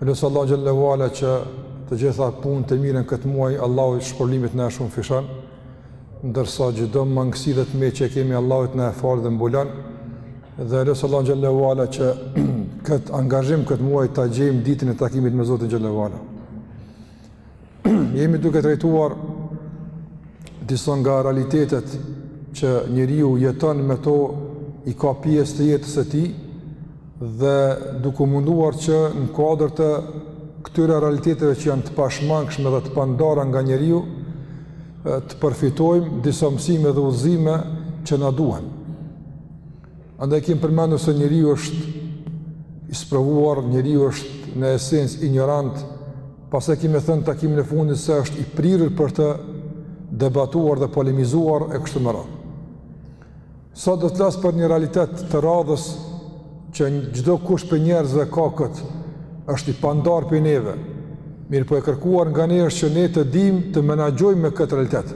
Lus Allahun xhelle ue ala që të gjitha punët e mira në këtë muaj Allahu shpërblimet na i shumëfishon, ndërsa çdo mangësi dhe të metë që kemi Allahu të na e fal dhe mbulon. Dhe lus Allahun xhelle ue ala që këtë angazhim këtë muaj ta gjejmë ditën e takimit me Zotin xhelle ue ala. jemi duke trajtuar disa nga realitetet që njeriu jeton me to i ka pjesë të jetës së tij dhe duke u munduar që në kuadër të këtyre realiteteve që janë të pashmangshme dhe të pandara nga njeriu të përfitojmë disa mësime dhe udhëzime që na duhen. Andaj kemi përmendur se njeriu është i sprovuar, njeriu është në esencë injorant, pastaj kemi thënë takimin e fundit se është i prirur për të debatuar dhe polemizuar e kështu me radhë. Sot do të flas për një realitet të radhës që çdokush prej njerëzve e ka këtë, është i pandarë prej neve. Mirëpo e kërkuar nga ne është që ne të dimë të menaxhojmë me këtë realitet.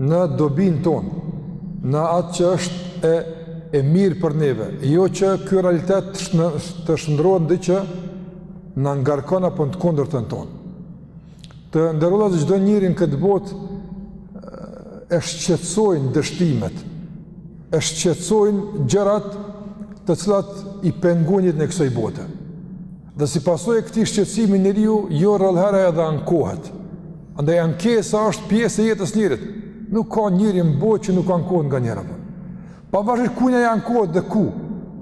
në dobinë tonë, në atë që është e mirë për neve, jo që ky realitet të shndërrohet në diç që na ngarkon apo në të kundërtën tonë. Të nderuar çdo njeri në këtë botë e shqetësojnë dështimet, e shqetësojnë gjërat të cilat i pengojnë të kësaj bote. Dhe si pasojë e këtij shqetësimi njeriu jo rrallëherë edhe ankohet. Andaj ankesa është pjesë e jetës njerit. Nuk ka njeri në botë që nuk ankohet nganjëherë. Pavarësisht ku ai ankohet dhe ku.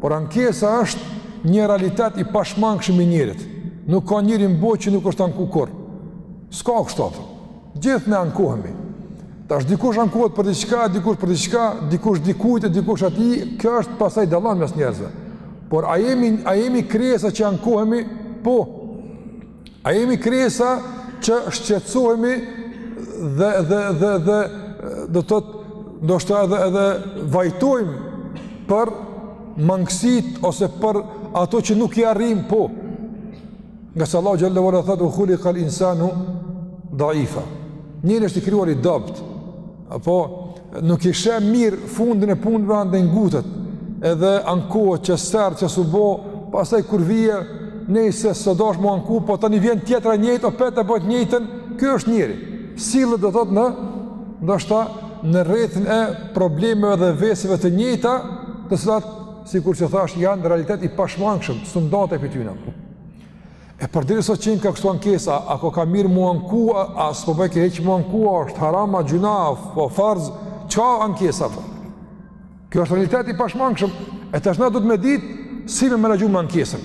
Por ankesa është një realitet i pashmangshëm i njerit. Nuk ka njeri në botë që nuk është anku kurrë. S'ka kështu ato. Gjithë ne ankohemi. Tash dikush ankohet për diçka, dikush për diçka, dikush dikujt e dikush atij, kjo është pastaj dallon mes njerëzve. Por a jemi a jemi krijesa që ankohemi? Po. A jemi krijesa që shqetësohemi dhe dhe dhe dhe do të thotë ndoshta edhe edhe vajtojmë për mangësitë ose për ato që nuk i arrijmë po. Ngase Allahu xhelle ue ala thotë ue hulikal insanu daifa. Njeri është i krijuar i dobët. Apo nuk i sheh mirë fundin e punëve andaj ngutet. Edhe ankohet që s'erdh që s'u bo, pastaj kur vjen e sheh se s'u dasht m'u anku, po tani vjen tjetra njëjtë, opet e bën të njëjtën, kjo është njeri. Sillet do të thotë në, ndoshta, në rrethin e problemeve dhe veseve të njëjta, të cilat sikur që thash, janë realitet i pashmangshëm, sun dahet pi tyna. E përderisa qenka kështu ankesa, a koka mirë mu anku, a s'po bojka hiç mu anku, a është haram, a gjynah, apo farz, ça ankesa, apo. Kjo është realitet i pashmangshëm, e tash na duhet me ditë, si me menaxhu me ankesën.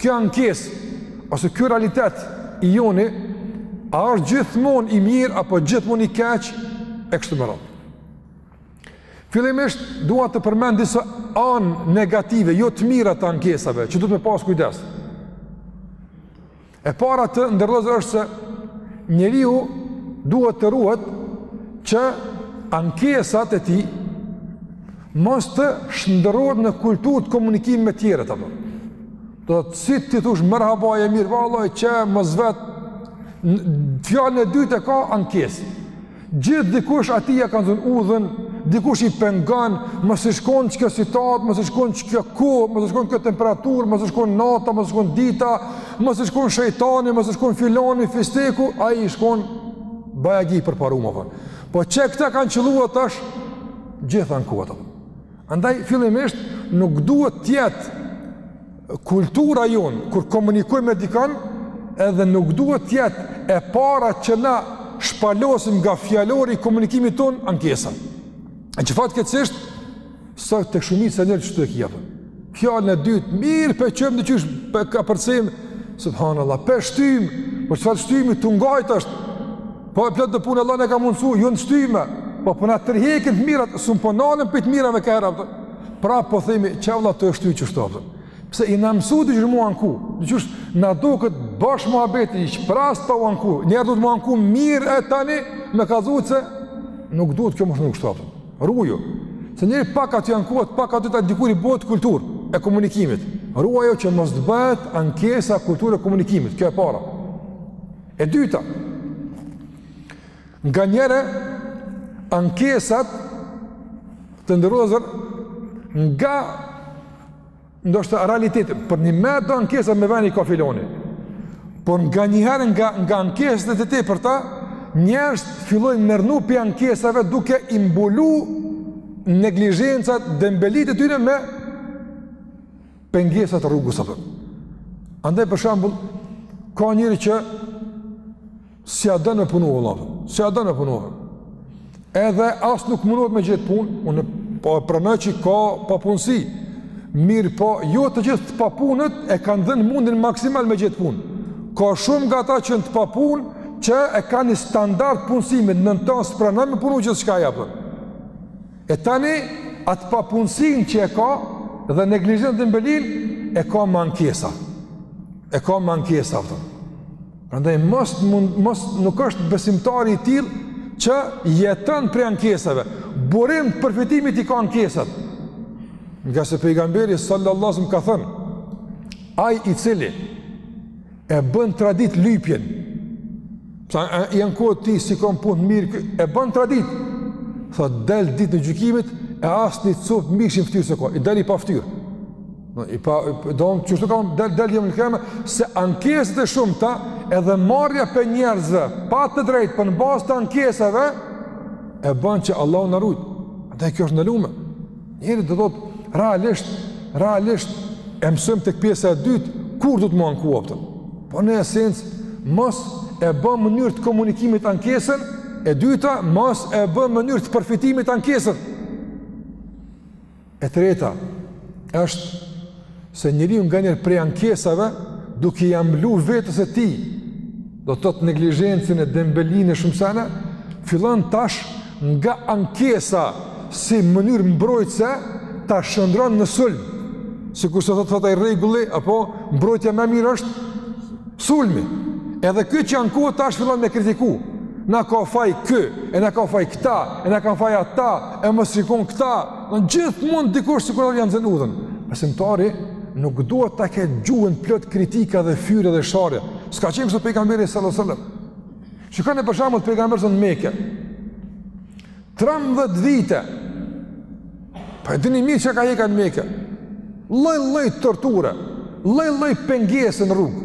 Kjo ankesë, ose kjo realitet i joni, a është gjithmonë i mirë, apo gjithmonë i keq, e kështu me radhë. Fillimisht dua të përmend disa anë negative, jo të mira të ankesave, që duhet me pas kujdes. E para të nderuar vëllezër është se njeriu duhet të ruhet që ankesat e tij mos të shndërrohet në kulturë të komunikimit me tjerët, apo. Do të si t'i thush merhaba, je mirë, valla hiç mos vet, fjalën e dytë e ka ankesë. Gjithë dikush atij ja kanë zonë udhën, dikush i pengon, mos ish kon qikjo situatë, mos ish kon qikjo kohë, mos ish kon kjo temperaturë, mos ish kon nata, mos ish kon dita, mos ish kon shejtani, mos ish kon filoni, fisteku, ai ish kon bajagi përparu ma fort. Po qe këta kanë qëllu tash, gjithë ankohet. Andaj fillimisht nuk duhet të jetë kultura jonë kur komunikojmë me dikon, edhe nuk duhet të jetë e para që na shpalosim nga fjalori i komunikimit tonë ankesa. E që fatkeqësisht, sot te shumica e njerëzve qështu e ki, apo. Fjalën e dytë, mirë pe çojmë diqysh, pe kapërcim, subhanallah, pe shtyjmë, por çfarë shtyjmë, të ngajt është, po plot dhe punë, Allahu na ka mundësu, ju jo në shtyjmë, po po na tërhekin të mirat, sun po nalem pi të mirave ka herë, pra po themi, qe valla tu e shty qështu, apo, pëse jena mësu gjithë mu anku, diqysh na doket bosh muhabeti, i shprazt pa u anku, njeri do mu anku, mirë e tani, me kallzu se, nuk duhet kjo me shku kështu, Ruaju, se njeri pak aty ankohet, pak aty ta dikur i bëhet kulturë e komunikimit. Ruaju që mos të bëhet ankesa kulturë e komunikimit, kjo e para. E dyta, nganjëherë ankesat të nderuar vëllezër nga ndoshta realitet përnjëmend do ankesa me ven i ka filoni. Por nganjëherë nga nga ankesat e tepërta, njerëzit fillojnë me rrnu pi ankesave duke i mbulu neglizhencat dembelitë e tyre me pengesat e rrugës apo. Andaj për shembull ka njëri që Si a don me punu, o lafë, si a don me punu, edhe as nuk munohet me gjetë punë, unë po e pranoj që ka papunësi, mirëpo, jo të gjithë të papunët e kanë dhënë mundin maksimal me gjetë punë. Ka shumë nga ta që janë të papunë, që e kanë një standard punësimit, nën to s'pranon me punu gjithçka i japën. E tani, atë papunësinë që e ka, dhe neglizhencën, dembelinë, e ka n'ankesa. E ka n'ankesa, përë. Prandaj mos, mos nuk është besimtari i tillë që jeton prej ankesave. Burim të përfitimit i ka ankesat. Ngase pejgamberi sallallahu alajhi wasallam ka thënë: Ai i cili e bën traditë lypjen, veç ankohet, i s'kom punë t'mirë, e bën traditë. Thotë del ditën e gjykimit e asni copë mishi n'fytyrë s'e ka. Del i pa fytyrë. Në i pa, donë, qështu ka me dalë, del jemë në keme, se ankesat e shumta, edhe marrja pej njerëzve, pa të drejtë, por në bazë të ankesave, e bën që Allahu na ruajt. Dhe kjo është ndalume. Njeri do thotë realisht, realisht, e mësojmë tek pjesa e dytë, kur don me u anku patjetër. Po në esencë, mos e bën mënyrë të komunikimit ankesën, e dyta, mos e bën mënyrë të përfitimit ankesën. E treta është se njeriu nganjëherë prej ankesave duke ia mblu vetes së tij, do të thotë neglizhencën e dembelinë e shumë sene, fillon tash nga ankesa si mënyrë mbrojtëse ta shndron në sulm. Sikurse thotë thotë ai rregulli apo mbrojtja ma e mirë është sulmi. Edhe ky që ankohet tash fillon me kritiku. Na ka faj ky, e na ka faj këta, e na ka faj ata, e m'rrezikon këta, gjithmonë dikush sikur ia ka zënë udhën. Besimtari nuk duhet ta ketë gjuhën plot kritika dhe fyerje dhe sharje. S'ka qenë kështu pejgamberi sallallahu sallam. Ka qenë për shembull pejgamberi a.s. në Mekë. 13 vite. Po e dini mirë çka ka hjekë në Mekë. Lloj lloj torture. Lloj lloj pengese në rrugë.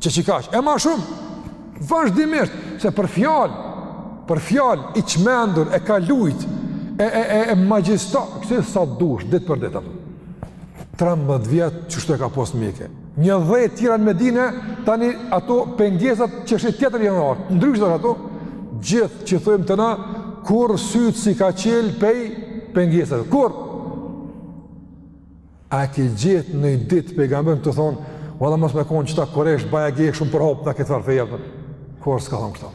Qe qikaq, e ma shumë, vazhdimisht, se për fjalë, për fjalë, i çmendur, e ka lujt, e, e, e, e magjistar, ke sa të dush, ditë për ditë, ato. 13 vjet, qështu e ka pas n'Mekë. Një dhjetë tjera në Medine, tani ato pengesat qysh tjetër janë ardhë, ndryshe ato, gjithë që thojmë na, kur sytë s'i ka çelë pej pengesave, kurr? A ke gjetë naj ditë pejgamberin tu thonë, valla mos me konë qëta kurejsh, baja gje shumë për hopë në këtë farë feja, për. Kurr s'ka thonë këta.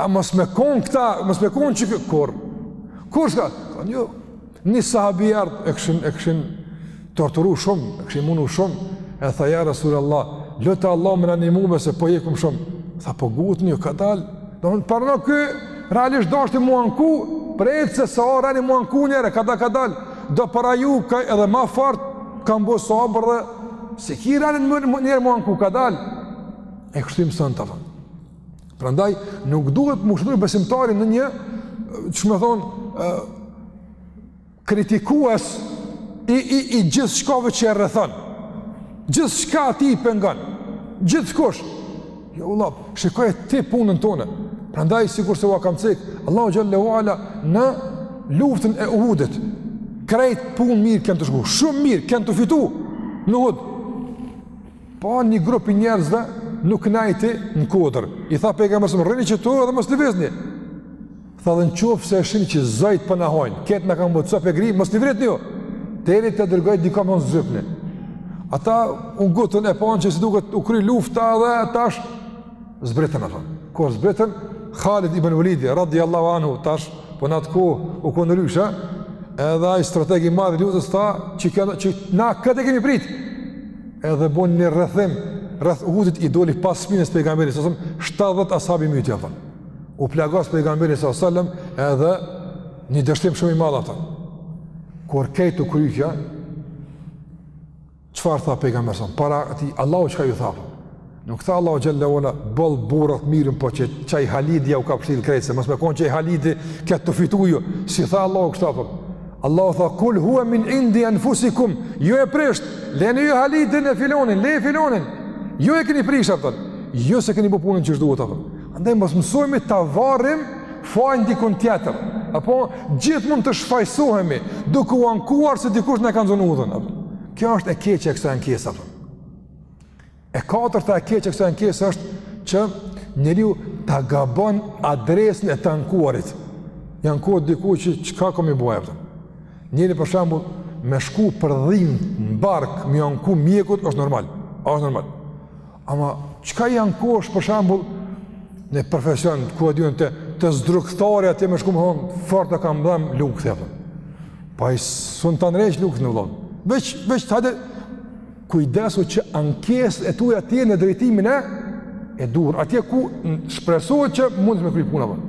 A mos me konë këta, mos me konë që këtë, kurr. Kurr s'ka, ka një, një sahabi ardhë, e kishin, e kishin torturu shumë, e kishin munu shumë, e tha ja Rasul Allah, lute Allahun me na nimu se po hjekim shumë. Tha po nguteni, kadalë, do në parëna kë, realisht deshti m'u anku, prejse s'o reni m'u anku njeri, kadalë kadalë. do para ju ka edhe ma fort kanë bo sabër dhe s'e ki renin njeri m'u anku kadal e kështu i mësonte ata prandaj nuk duhet m'u shndërru besimtari në një qysh me thonë kritikues i, i, i gjithçkaje që e rrethon gjithçka atij i pengon gjithkush Jo vëlla, shikoj ti punën tane. Prandaj sikurse ua kam cek, Allahu xhelle ue ala në luftën e Uhudit. Krejt punët mirë kenë tu shku, shumë mirë kenë tu fitu. Në Uhud. Po një grup i njerëzve nuk nejti në kodër. I tha pejgamberi sa rrini qëtu edhe mos lëvizni. Tha dhe në qoftë se e shihni që zojtë po na hajnë, krejt na kanë bo copë e grimë, mos zbritni ju, deri ta dërgoj dikan mos zdrypni. Ata u ngutën e panë që si duket u kry lufta dhe tash zbritën, apton. Kur zbritën, Halid ibn Velidi, radi Allahu anhu, tash, po në atë kohë u konë ndryshe, edhe ai strateg i madh i luftës tha, që, këna, që na këtë e kemi pritë, edhe bon një rrethim, rreth Uhudit i doli pas shpinës pejgamberit, sësëm, 70 ashabë i myti, apton. U plagos pejgamberi sa sallam edhe një dështim shumë i madh apton. Kur krejt u kry kjo çfarë tha pejgamberi sa para tij Allahu çka ju tha? Nuk tha Allahu xhelle ue ala boll burrat mirë po qaj Halidi jau ka pshill krejt se, mos me kon qaj Halidi ket tu fitu ju. S'i tha Allahu kështu apton? Allahu tha kul huve min indi enfusikum. Ju e prishët, leni ju Halidin e filonin, le filonin. Ju e keni prish apton. Ju s'e keni bo punën qysh duhet apton. Andaj mos mësohemi t'ia varim fajin dikujt tjetër. Apo gjithmonë të shfajsohemi duke u ankuar se dikush na ka nxënë udhën. Apo. Kjo është e keqe e kësaj ankese. Apton. E katërta e keqe e kësaj ankese është që njeriu ta gabon adresën e të ankuarit. I ankohet dikujt që çka ka me bo ai. Njeri për shembull me shku për dhimbë në bark, me ju anku mjekut është normal. Është normal. Ama, çka i ankohesh për shembull në profesion, ku e di unë te, te zdrukthtari atje me shku me i thonë, fort o ka m'dhem lukthi, apton. Po ai s'un ta ndreq lukthin o vlla. Veç, veç të hajde, kujdesu që ankesat e tuja atje në drejtimin e, e duhur, atje ku shpresohet që mundet me u kry puna, për.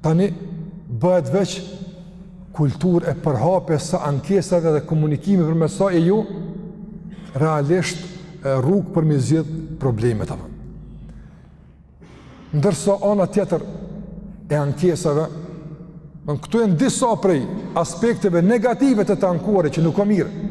Tani bëhet veç kulturë e përhapjes së ankesave dhe komunikimi përmes saj e jo realisht rrugë për me i zgjidh problemet. Apë. Ndërsa ana tjetër e ankesave, këto janë disa prej aspekteve negative të t'ankuarit që nuk â mirë.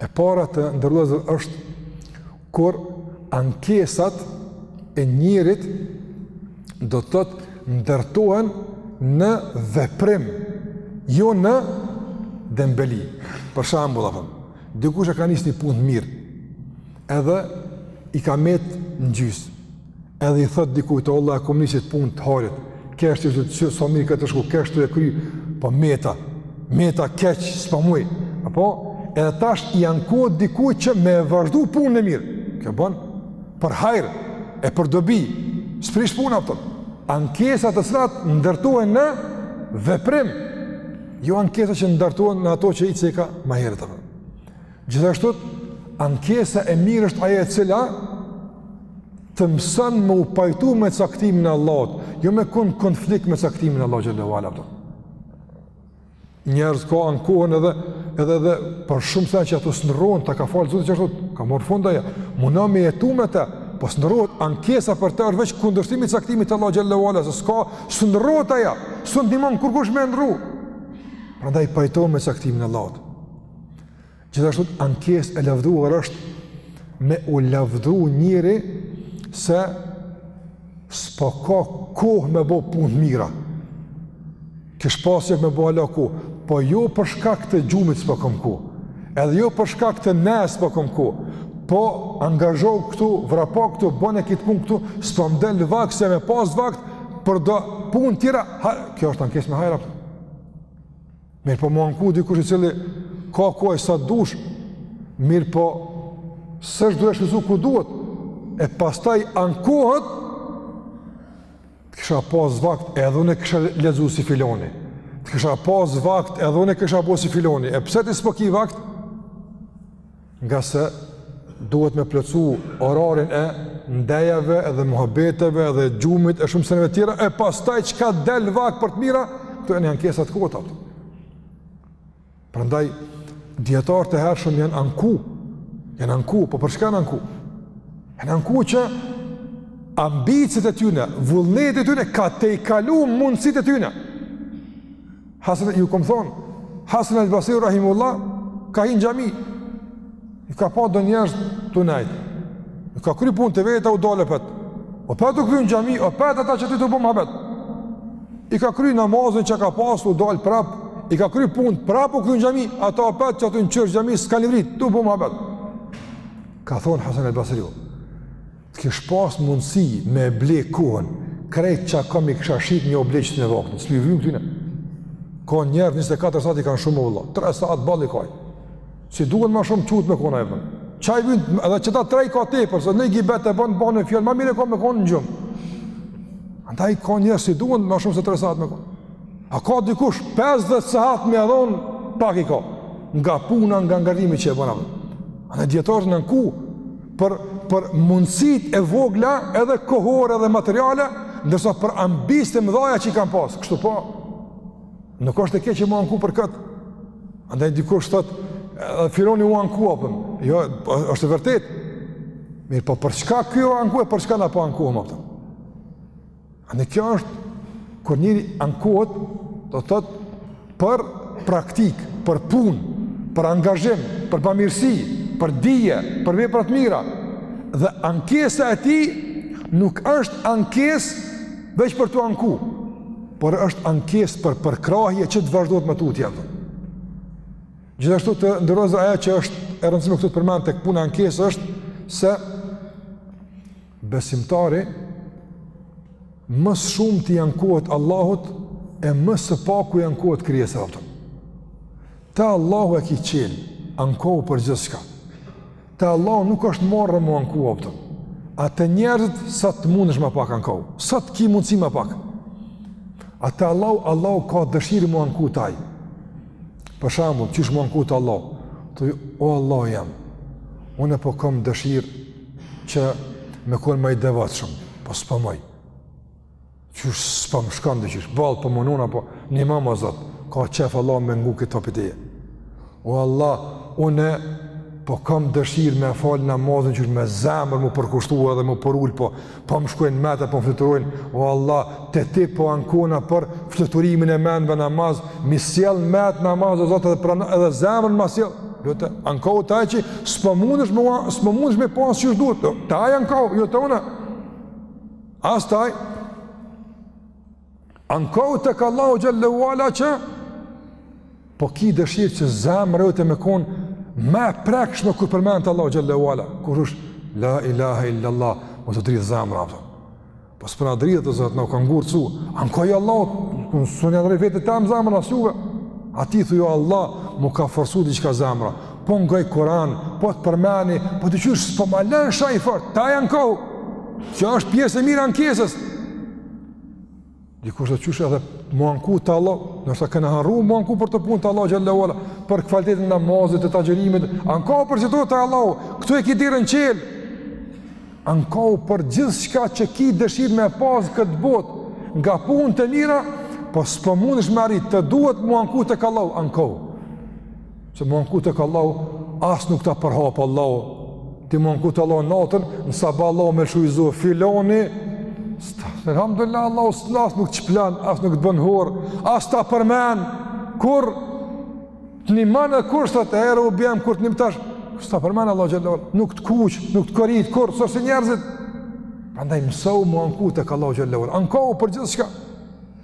E para të nderuar është kur ankesat e njerit domethënë ndërtohen në veprim, jo në dembeli. Për shembull, apëm, dikush e ka nis ni punë t'mirë, edhe i ka met në gjysë. Edhe i thotë dikujt, vallah, e kom nis ni punë të hajrit. Kesh tu thon sa mirë ka me shku, kesh tu e kry, po meta. Meta keq s'po muj. Apo edhe tash i ankohet dikujt që me vazhdu punën e mirë. Kjo bën për hajr e për dobi. S'prish punë ato. Ankesa të cilat ndërtohen në veprim. Jo ankesa që ndërtohen në ato që i ceka ma herët. Gjithashtu, ankesa e mirë është ajo e cila të mëson me u pajtu me caktimin e Allahut, jo me kon konflikt me caktimin e Allahut xhallahu ala. Njerëz ka ankohen edhe edhe për shumë sene që ato s'ndrrohen ta ka fal Zoti qashtu ka marr fund ajo. Mundohu me jetu me të, po s'ndrrohet ankesa për të është veç kundërshtim i caktimit të Allahut xhallahu ala, se s'ka s'ndrrohet ajo, s't'ndihmon kurkush me e ndrru. Prandaj pajtohu me caktimin e Allahut. Gjithashtu ankesë e lavdëruar është me u lavdru njeri se s'po ka kohë me bo punë të mira. Kish pasë me bo hala, kohë, po jo për shkak të gjumit s'po kom kohë, edhe jo për shkak të nejës s'po kom kohë, po angazhohu këtu, vrapo këtu, bone kit punë këtu, s'po më del vakt se me pas vakt, për do punë tjera, ha, kjo është ankesë me hajr. Mirëpo me u anku dikush i cili ka kohë sa dush, mirëpo s'është tu e shfrytëzu ku duhet, e pastaj ankohet, të kisha pas vakt edhe unë e kisha lexu si filoni, të kisha pas vakt edhe unë e kisha bo si filoni, e pse ti s'po ki vakt? ngase duhet me plotësu orarin e ndejave dhe muhabeteve dhe gjumit e shumë seneve tjera, e pastaj çka del vakt për të mira, këto janë ankesa të kota. Prandaj, dijetarët e hershëm janë anku, janë anku, po për çka janë anku? Janë anku që ambiciet e tyne, vullneti i tyne, ka tejkalu mundësitë e tyne. Hasan e ju kom thon, Hasan al Basriu rahimullah ka hi n'xhami. I ka pa do njerëz tu nejt. I ka kry punët e veta u dal opet. Opet u kthy n'xhami, opet ata qaty tu bo muhabet. I ka kry namazin që ka pas u dal prap, i ka kry punë prap u kthy n'xhami, ata opet qaty n'qosh t'xhamisë s'kanë livrit, tu bo muhabet. Ka thon Hasan al Basriu. Të kish pas mundësi me e ble kohën, krejt çka kam i kisha shit me jau ble qëtyne vaktin, s'mi vyn k'tyne. Ka njerëz, 24 sahat i kanë shumë more vëlla, 3 sahat boll i ka aj. S'i duhen ma shumë çutë me kon aj ven. Qaj vënd, edhe qëta 3 ka tepër se në gibet e bon, bon e fjalë, ma mirë ka me konë në gjumë. Andaj ka njerëz s'i duhen ma shumë se 3 sahat me konë. A ka dikush 50 sahat me ja dhon pak i ka nga puna nga ngarkimi që e bën atë. Andaj dijetarët u anku për për mundësit e vogla edhe kohore dhe materiale, ndërsa për ambiciet e mëdhaja që i kanë pas, kështu po. Nuk është e keqe mu anku për kët. Andaj dikush thot, filoni u anku apo? Jo, po, është e vërtetë. Mirë, po për çka ky u anku e për çka na po ankohemi atë? Andaj kjo është, kur njeri ankohet, do thotë për praktikë, për punë, për angazhim, për bamirësi, për dije, për vepra të mira, dhe ankesa e tij nuk është ankesë veç për t'u anku, por është ankesë për përkrahje që të vazhdohet më tutje. Gjithashtu të nderuar ajo që është e rëndësishme këtu të përmend tek puna e ankesës është se Besimtari më së shumti i ankohet Allahut e më së paku i ankohet krijesë rafton. Te Allahu e ki çelë, ankohu për gjithçka. Te Allahu nuk është marre me u anku apëton. A te njerëzit sa të mundesh ma pak ankohu, sa të ki mundësi ma pak. A te Allahu, Allahu ka dëshirë mu anku te aj. Për shembull, qysh mu anku te Allahu? Thuj, o Allahu jam, unë po kam dëshirë që me konë ma i devotshëm, po s'po muj. Qysh s'po m'shkon dhe qysh, boll po munona, po nimom o Zot, ka qef Allah me ngu këtë prej teje. O Allah, une po kam dëshirë me falë namazin qysh me zemër, mu përkushtu edhe mu përul, po po më shkojnë mentë, po më fluturojnë, o Allah, te ti po ankona për fluturimin e menve n'namaz, mi sjell mentë n'namaz, o Zot, edhe, pra, edhe zemrën ma sjell, jo të ankohu te aj që s'po munesh me, s'po munesh me pasë qysh duhet, jo, te aj ankohu, jo te una, as te aj, Ankohu tek Allahu xhelle ue ala që po ki dëshirë që zemra jote me konë ma e prekshme kur përmenet Allahu xhelle ue ala. Kur thush la ilaha illallah, me t'u dridh zemra jote. Po s'po na dridhet zemra, na u ka ngurcu, ankoju Allahut, kënë së një nërëj vetë të temë zemra, as juve. A ti thuj o Allah, m'u ka forcu diçka zemra, po ngoj Kuran, po të përmeni, po të qysh, s'po ma lën shaj fort, te Ai ankohu, që është pjesë e mirë e ankesës, Dikush thotë qysh edhe m'u anku te Allahu, ndoshta kena harru m'u anku për këto punë te Allahu xhallahu ala, për kvalitetin e namazit, të agjërimit, ankohu për çdo tek Allahu, këtu e ki derën çel. Ankohu për gjithçka që ki dëshirë me pas këtë botë, nga punët e mira, po s'po mundesh me arrit, të duhet m'u anku tek Allahu, ankohu. Se m'u anku tek Allahu, as nuk ta përhap Allahu. Ti m'u anku te Allahu natën, në sabah Allahu me lshu zo, filani, Alhamdulillah, Allahu as nuk të shplon, as nuk të bën hor, as ta përmen, kur të niman e kurrë s'të erë u bjemë, kur të nim tash, s'ta përmen Allahu xhelle ue ala nuk të kuq, nuk të koritë, kurrë, s'o si njerëzit, prandaj mësohu m'u anku tek Allahu xhelle ue ala. Ankohu për gjithçka.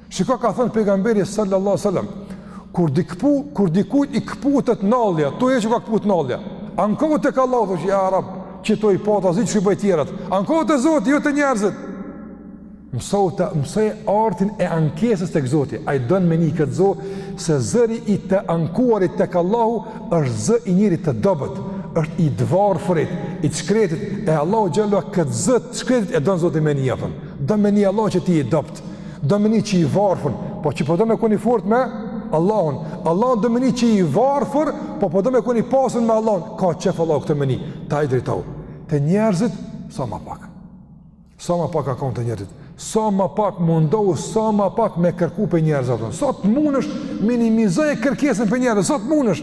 Shiko ka thënë pejgamberi sallallahu alaihi wasallam, kur dikpu, kur dikujt i këputet nallja, tu ec u ka kput nallja. Ankohu tek Allahu thush ja rab, qëto i pata zi çu bëj tjerat. Ankohu te Zoti, jo te njerëzit. Mësohu, mësoje artin e ankesës tek Zoti. Ai don me ni këtë zo se zëri i të ankuarit tek Allahu është zë i njerit të dobët, është i t'varfrit, i t'shkretit e Allahu xhallahu këtë zë të shkretit e don Zoti me ni apo. Don me ni Allahu që ti je i dobt. Don me ni që je i varfër, po që po do me kon i fort me Allahun. Allahu don me ni që je i varfër, po po do me kon i pasun me Allahun. Ka qef Allahu këto me ni, te Ai drejtohu. Te njerëzit, sa ma pak. Sa ma pak ankon te njerëzit. Sa ma pak mundohu, sa ma pak me kërku pej njerëz. Sa të mundesh minimizoje kërkesën pej njerëz, sa të mundesh.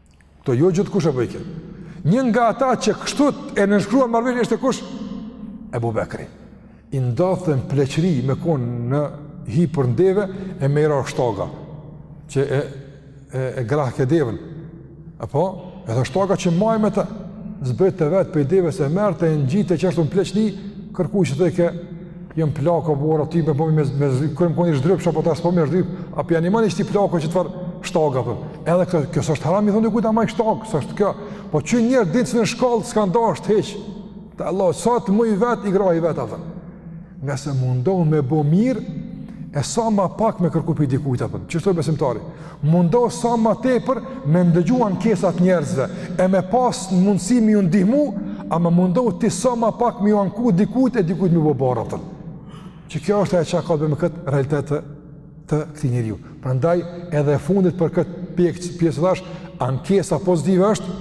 Këto jo gjithkush e bojke. Një nga ata që kishte nënshkruar marrëveshje ishte kush? Ebu Bekri. I ndodhte n'pleqri me konë hipur n'deve e me i ra shtaga që e, e, e grahke devën. E po, edhe shtaga që maj me të zbritte vetë pej deves e merrte e ngjitej qashtu në pleqni, kërku që të e ke Jam plak o, bora, po, ty me bo me zhdryp, kur jem kon, zhdrypsha, po tash s'po muj me zhdryp, a për janë imani që ti plako që të farë shtaga, për. Edhe këtë, kjo s'është haram me i thon dikujt ama shtagën, s'është kjo, po që njërë dinë që në shkallë, s'kanë dashtë hiç, te Allahu, sa të muj vetë, i grahi vetë, atër. Nëse mundohu me bo mirë, e sa ma pak me kërku pej dikujt, apo. Qështu o besimtari? Mundohu sa më tepër me ndëgju ankesat njerëzve e me pas në mundësi me ju ndihmu, ama mundohu ti sa më pak me ju anku dikujt e dikujt me ju bë barrë tën. Që kjo është ajo çka ka bëj me kët realitet të, të këtij njeriu. Prandaj edhe e fundit për kët pjesë pjesë që asht ankesa pozitive është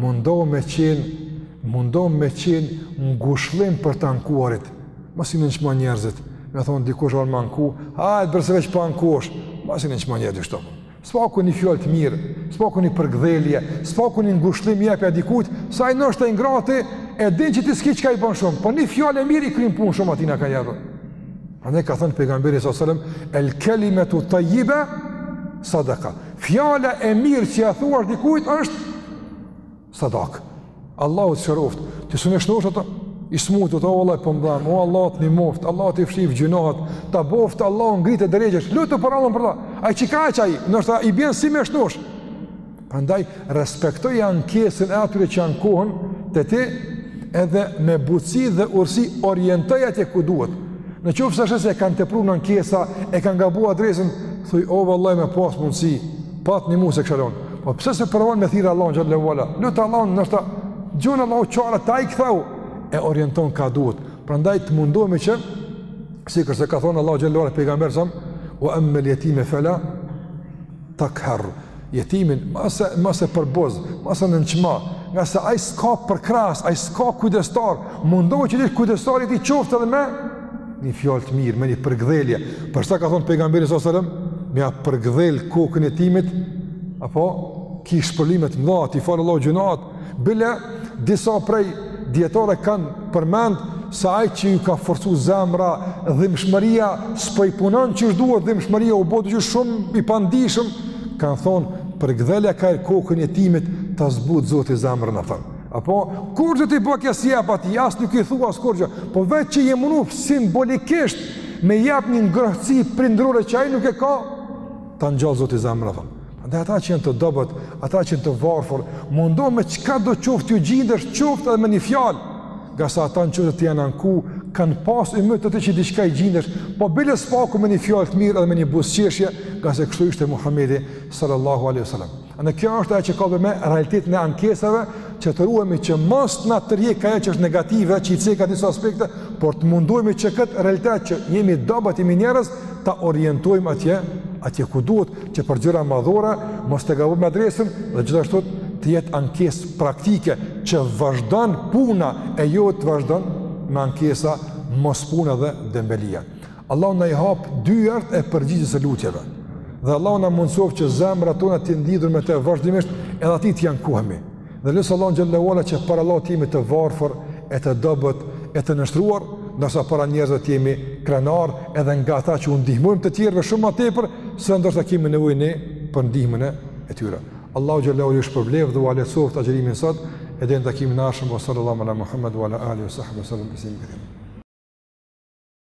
mundohu me qenë mundohu me qenë ngushëllim për të ankuarit Mos i nënçmo njerëzit, me thonë dikush don me u anku, hajt bre se veç po ankohesh, mos i nënçmo njerëzit kështu. S'paku një fjalë të mirë, s'paku një përgdhelje, s'paku një ngushëllim jepja dikujt, se ai noshta i ngrati, e din që ti s'ki çka i bën shumë, po një fjalë e mirë i kryn punë shumë atina ka jepë. A ne ka thënë pejgamberi s.a.s. El kelimetu tajibe, sadaka. Fjala e mirë që ja thua dikujt është Sadak. Allahu të shëroftë. Ti s'un e shnosh ato i smutë, o vallah po m'dham. O Allahu të nimoftë. Allahu t'i fshiftë gjynahet. Ta boftë Allahu ngritje derexhesh. Lute pra Allahun për ta. Ai çka ka çaj? Ndoshta i bjen si me shnosh. Prandaj respektoj ankesën e atyre që ankohen te ti edhe me butësi dhe urtësi orientoj atje ku duhet. Në qoftë se e kanë tepru n'ankesa, e kanë gabu adresën, thuj o vallahi me pas mundsi Pat nimu, e këshillon. Po pse s'e provon me thirr Allahun xhele ue ala? Lute Allahun, ndoshta ta gjen Allahu çaret. Ai kështu e orienton ka duhet. Prandaj të mundohemi që, sikurse ka thonë Allahu xhele ue ala pejgamberit s.a.s., ue emmel jetime fela takher. Jetimin, mos e, mos e përbuz, mos e nënçmo, ngase ai s'ka përkrahës, ai s'ka kujdestar, mundohu që ti kujdestar i tij qoftë edhe me, një fjalë të mirë, me një përgdhelje. Për sa ka thënë pejgamberi sallallahu alajhi wasallam, me ja përgdhel kokën jetimit, apo ki shpërblime të mëdha, t'i fal Allahu gjynahet. Bile disa prej dijetarëve kanë përmend se ai që ju ka forcu zemra, dhimbshmëria s'po i punon qysh duhet, dhimbshmëria u bë shumë i pandishëm, kanë thonë përgdhelja ka kokën jetimit ta zbut Zoti zemrën atë. Apo, kurgjo ti bajagi s'i jep atij, as nuk i thua, as kurgjo, po vetë që je munu simbolikisht me jep një ngrohtësi prindërore që ai nuk e ka, ta ngjall Zoti zemrën tan. Dhe ata që janë të dobët, ata që janë të varfur, mundo me çkado qoftë t'ju gjindesh, qoftë edhe me një fjalë, ngase ata në qoftë të janë anku, kanë pas ymyt te ti që diçka i gjindesh, po bile s'paku me një fjalë të mirë edhe me një buzëqeshje, ngase kështu ishte Muhammedi sallallahu aleyhi sallam. Në kjo është ajo që ka bë me realitetin e ankesave, që të ruhemi që mos na tërheq ajo që është negative, që i ceka disa aspekte, por të mundohemi që këtë realitet që jemi t'dobët, jemi njerëz, ta orientojmë atje, atje ku duhet, që për gjëra madhore, mos të gabojmë adresën, dhe gjithashtu të jetë ankesë praktike, që vazhdon puna e jo të vazhdon me ankesa mospuna dhe dembelia. Allahu na i haptë dyert e përgjigjes së lutjeve. Dhe Allahu na mundësoftë që zemrat tona të jenë lidhur me të vazhdimisht, edhe aty të ankohemi. Dhe lus Allahun xhel-le ue ala që para Allahut të jemi të varfër e të dobët e të nënshtruar, ndërsa para njerëzve të jemi krenarë edhe nga ata që u ndihmojmë të tjerëve shumë më tepër se ndoshta kemi nevojë ne për ndihmën e tyre. Allahu xhallahu ju shpërbleftë dhe ua lehtësoftë agjërimin sot, e deri në takimin e ardhshëm sallallahu ala Muhammed wa ala alihi wa sahbihi sallam.